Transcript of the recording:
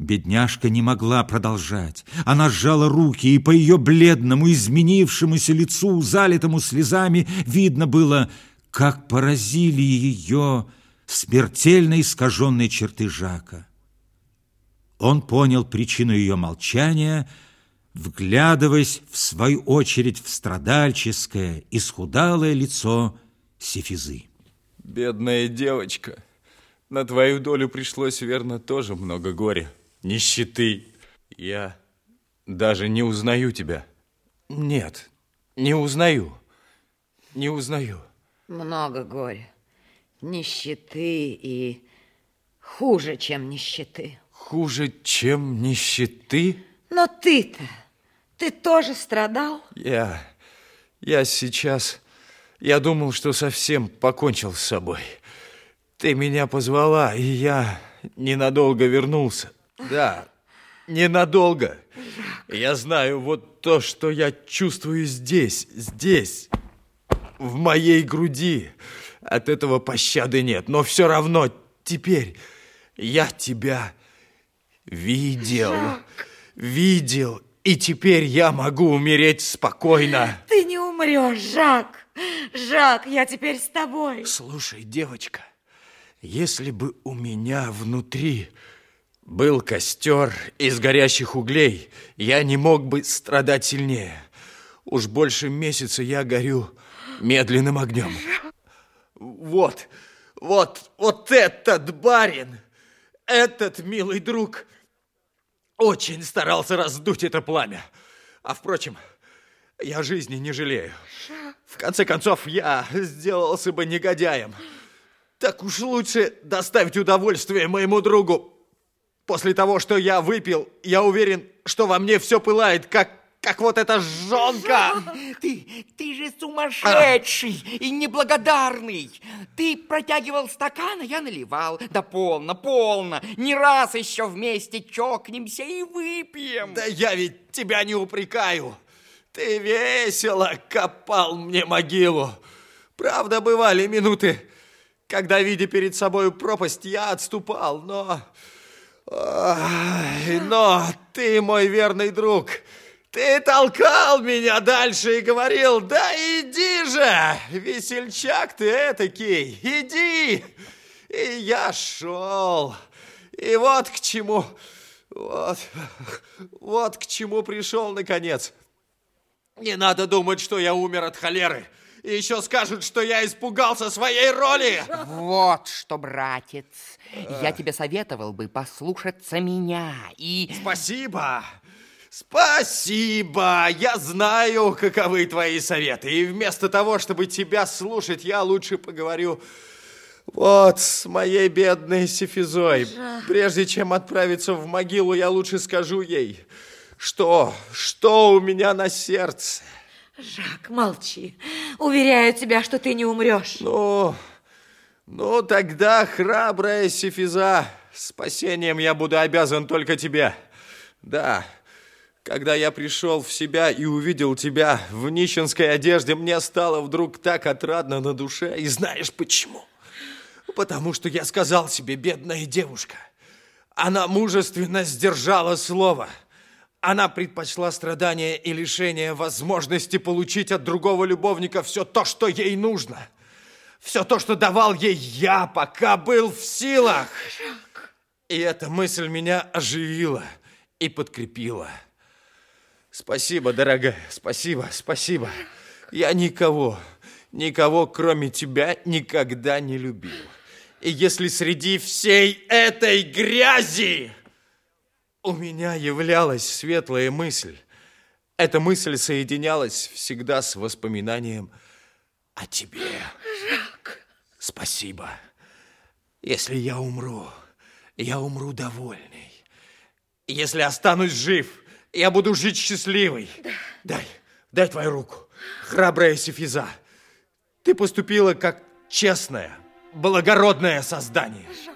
Бедняжка не могла продолжать. Она сжала руки, и по ее бледному, изменившемуся лицу, залитому слезами, видно было, как поразили ее смертельно искаженные черты Жака. Он понял причину ее молчания, вглядываясь, в свою очередь, в страдальческое, исхудалое лицо Сефизы. Бедная девочка, на твою долю пришлось, верно, тоже много горя нищеты. Я даже не узнаю тебя. Нет, не узнаю. Не узнаю. Много горя, нищеты и хуже, чем нищеты. Хуже, чем нищеты? Но ты-то, ты тоже страдал? Я, я сейчас, я думал, что совсем покончил с собой. Ты меня позвала, и я ненадолго вернулся. Да, ненадолго. Я знаю вот то, что я чувствую здесь, здесь, в моей груди. От этого пощады нет, но все равно теперь я тебя видел, Жак. видел, и теперь я могу умереть спокойно. Ты не умрешь, Жак. Жак, я теперь с тобой. Слушай, девочка, если бы у меня внутри был костер из горящих углей, я не мог бы страдать сильнее. Уж больше месяца я горю медленным огнем. Вот, вот, вот этот барин, этот милый друг очень старался раздуть это пламя. А впрочем, я жизни не жалею. В конце концов, я сделался бы негодяем. Так уж лучше доставить удовольствие моему другу, После того, что я выпил, я уверен, что во мне все пылает, как, как вот эта жонка. Ты, ты же сумасшедший а. и неблагодарный. Ты протягивал стакан, а я наливал. Да полно, полно. Не раз еще вместе чокнемся и выпьем. Да я ведь тебя не упрекаю. Ты весело копал мне могилу. Правда, бывали минуты, когда, видя перед собой пропасть, я отступал, но... Ой, но ты, мой верный друг, ты толкал меня дальше и говорил, да иди же, весельчак ты этакий, иди. И я шел. И вот к чему, вот, вот к чему пришел наконец. Не надо думать, что я умер от холеры. И еще скажут, что я испугался своей роли. Вот что, братец, я тебе советовал бы послушаться меня и... Спасибо. Спасибо! Я знаю, каковы твои советы. И вместо того, чтобы тебя слушать, я лучше поговорю вот с моей бедной Сефизой. Прежде чем отправиться в могилу, я лучше скажу ей, что, что у меня на сердце. Жак, молчи. Уверяю тебя, что ты не умрешь. Ну, ну тогда, храбрая Сифиза, спасением я буду обязан только тебе. Да, когда я пришел в себя и увидел тебя в нищенской одежде, мне стало вдруг так отрадно на душе. И знаешь почему? Потому что я сказал себе, бедная девушка, она мужественно сдержала слово – она предпочла страдания и лишение возможности получить от другого любовника все то, что ей нужно. Все то, что давал ей я, пока был в силах. И эта мысль меня оживила и подкрепила. Спасибо, дорогая, спасибо, спасибо. Я никого, никого, кроме тебя, никогда не любил. И если среди всей этой грязи у меня являлась светлая мысль. Эта мысль соединялась всегда с воспоминанием о тебе. Жак. Спасибо. Если я умру, я умру довольный. Если останусь жив, я буду жить счастливый. Да. Дай, дай твою руку, храбрая Сефиза. Ты поступила как честное, благородное создание. Жак.